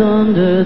donde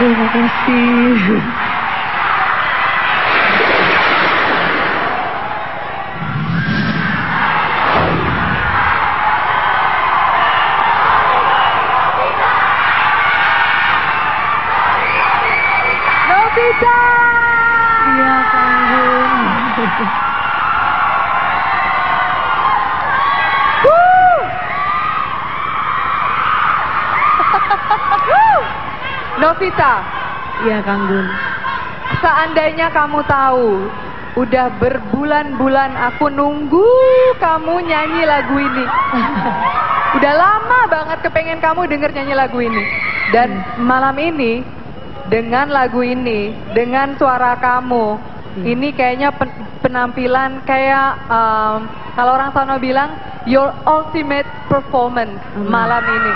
Terima kasih. Novita! Novita, Iya Kang Gun. seandainya kamu tahu, udah berbulan-bulan aku nunggu kamu nyanyi lagu ini. Udah lama banget kepengen kamu denger nyanyi lagu ini. Dan malam ini, dengan lagu ini, dengan suara kamu, ini kayaknya pen- penampilan kayak um, kalau orang sono bilang your ultimate performance Amin. malam ini.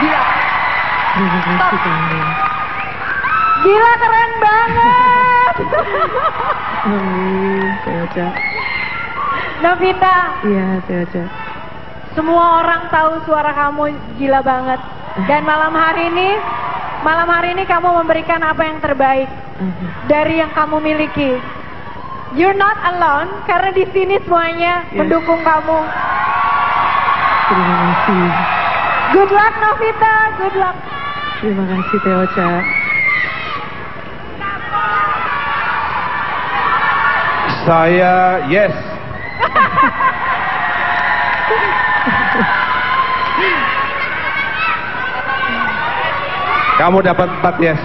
Gila, Terima kasih Kang Gun. gila keren banget. Amin. Ocha. Novita, Iya, Ocha. semua orang tahu suara kamu gila banget. Dan malam hari ini, malam hari ini kamu memberikan apa yang terbaik dari yang kamu miliki. You're not alone karena di sini semuanya Yes. mendukung kamu. Terima kasih. Good luck Novita, good luck. Terima kasih Teh Ocha. Saya yes. Kamu dapat empat yes.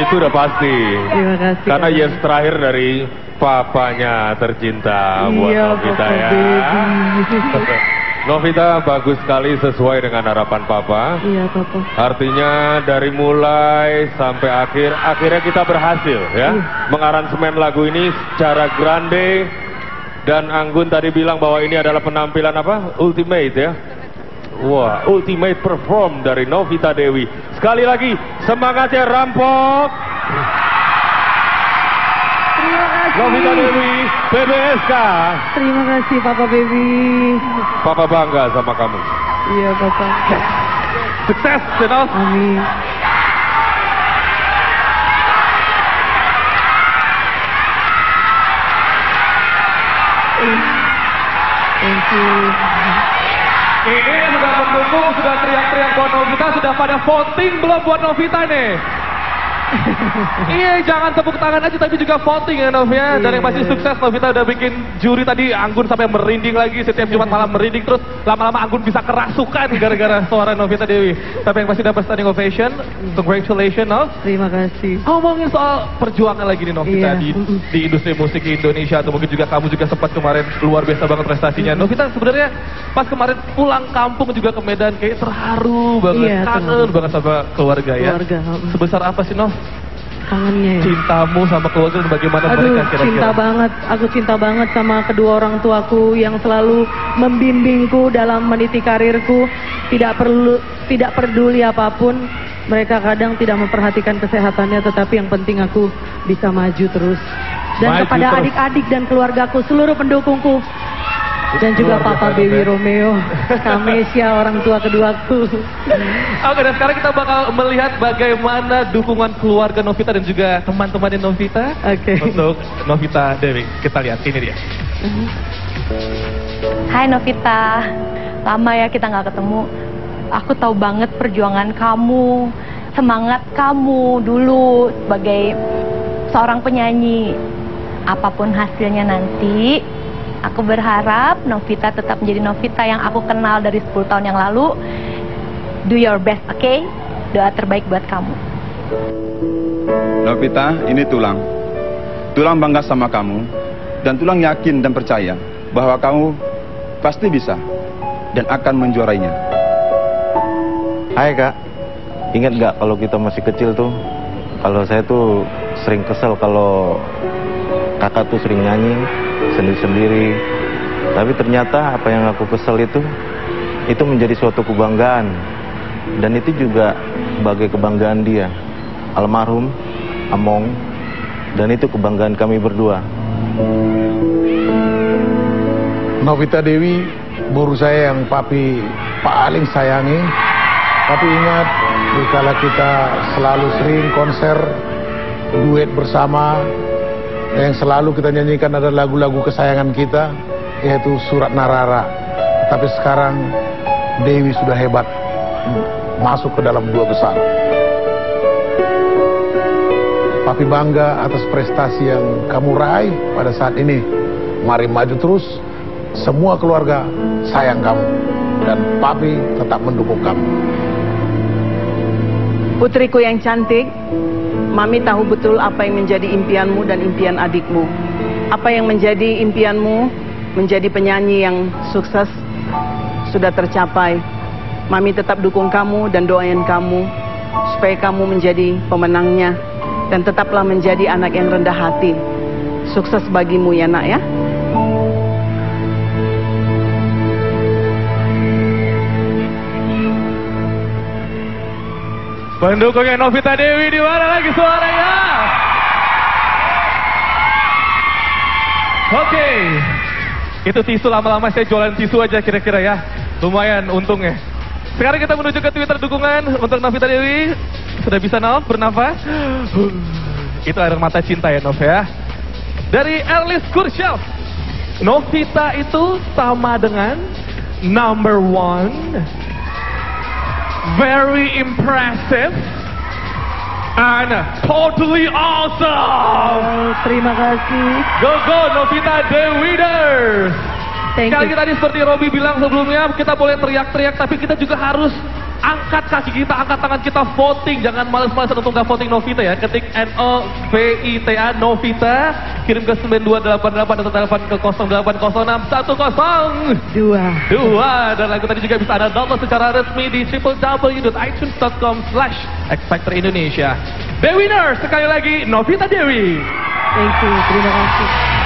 Itu udah pasti. Terima kasih. Karena Kang yes terakhir dari papanya tercinta buat Iya, Papa ya. Novita bagus sekali sesuai dengan harapan papa. Iya, Papa. Artinya dari mulai sampai akhir, akhirnya kita berhasil ya Iya. mengaransemen lagu ini secara grande dan Anggun tadi bilang bahwa ini adalah penampilan apa? Ultimate ya. Wah, ultimate perform dari Novita Dewi. Sekali lagi, semangatnya rampok. Novita Dewi, PBSK. Terima kasih Papa Baby. Papa bangga sama kamu. Iya, Papa. Sukses, Senov. Amin. Thank you. Ini sudah mendukung, sudah teriak-teriak buat Novita, sudah pada voting belum buat Novita nih? iya, jangan tepuk tangan aja tapi juga voting ya Nov ya. Dan yang pasti sukses Novita udah bikin juri tadi Anggun sampai merinding lagi setiap Jumat malam merinding terus lama-lama Anggun bisa kerasukan gara-gara suara Novita Dewi. Tapi yang pasti dapat standing ovation. Congratulations Nov. Terima kasih. Ngomongin soal perjuangan lagi nih Novita Iya. di, di industri musik di Indonesia atau mungkin juga kamu juga sempat kemarin luar biasa banget prestasinya. Novita sebenarnya pas kemarin pulang kampung juga ke Medan kayak terharu banget, Iya, kangen banget sama keluarga ya. Keluarga. Sebesar apa sih Nov Kangennya ya. cintamu sama keluarga dan bagaimana Aduh, mereka kira-kira? cinta banget. Aku cinta banget sama kedua orang tuaku yang selalu membimbingku dalam meniti karirku. Tidak perlu, tidak peduli apa pun. Mereka kadang tidak memperhatikan kesehatannya, tetapi yang penting aku bisa maju terus. Dan Maju kepada adik-adik dan keluargaku, seluruh pendukungku. Dan juga Luar Papa Baby. Romeo, Kamesia, orang tua keduaku. Oke, dan sekarang kita bakal melihat bagaimana dukungan keluarga Novita dan juga teman-teman Novita Oke. untuk Novita Dewi. Kita lihat, ini dia. Hai Novita, lama ya kita nggak ketemu. Aku tahu banget perjuangan kamu, semangat kamu dulu sebagai seorang penyanyi. Apa pun hasilnya nanti, aku berharap Novita tetap menjadi Novita yang aku kenal dari 10 tahun yang lalu. Do your best, oke? Doa terbaik buat kamu. Novita, ini Tulang. Tulang bangga sama kamu, dan Tulang yakin dan percaya bahwa kamu pasti bisa dan akan menjuarainya. Hai kak, ingat nggak kalau kita masih kecil tuh, kalau saya tuh sering kesel kalau kakak tuh sering nyanyi sendiri-sendiri. Tapi ternyata apa yang aku kesel itu, itu menjadi suatu kebanggaan. Dan itu juga sebagai kebanggaan dia, almarhum Among. Dan itu kebanggaan kami berdua. Novita Dewi, guru saya yang papi paling sayangi. Tapi ingat, dikala kita selalu sering konser, duet bersama, yang selalu kita nyanyikan adalah lagu-lagu kesayangan kita, yaitu Surat Narara. Tapi sekarang Dewi sudah hebat, masuk ke dalam dua besar. Papi bangga atas prestasi yang kamu raih pada saat ini. Mari maju terus, semua keluarga sayang kamu dan papi tetap mendukung kamu. Putriku yang cantik, Mami tahu betul apa yang menjadi impianmu dan impian adikmu. Apa yang menjadi impianmu menjadi penyanyi yang sukses sudah tercapai. Mami tetap dukung kamu dan doain kamu supaya kamu menjadi pemenangnya dan tetaplah menjadi anak yang rendah hati. Sukses bagimu ya nak ya. Pendukungnya Novita Dewi di mana lagi suaranya? Oke. Itu tisu lama-lama saya jualan tisu aja kira-kira ya. Lumayan untungnya. Sekarang kita menuju ke Twitter dukungan untuk Novita Dewi. Sudah bisa Nov bernafas? Itu air mata cinta ya Nov ya. Dari Erlis Kursyaf. Novita itu sama dengan number one very impressive and totally awesome. Oh, terima kasih. Go go Novita Dewiders. Thank Sekali you. tadi seperti Robi bilang sebelumnya kita boleh teriak-teriak tapi kita juga harus angkat kaki kita, angkat tangan kita voting. Jangan males-malesan untuk nggak voting Novita ya. Ketik N O V I T A Novita kirim ke 9288 atau telepon ke 080610 Dua. Dua dan lagu tadi juga bisa Anda download secara resmi di www.itunes.com slash X Factor Indonesia. The winner sekali lagi Novita Dewi. Thank you. Terima kasih.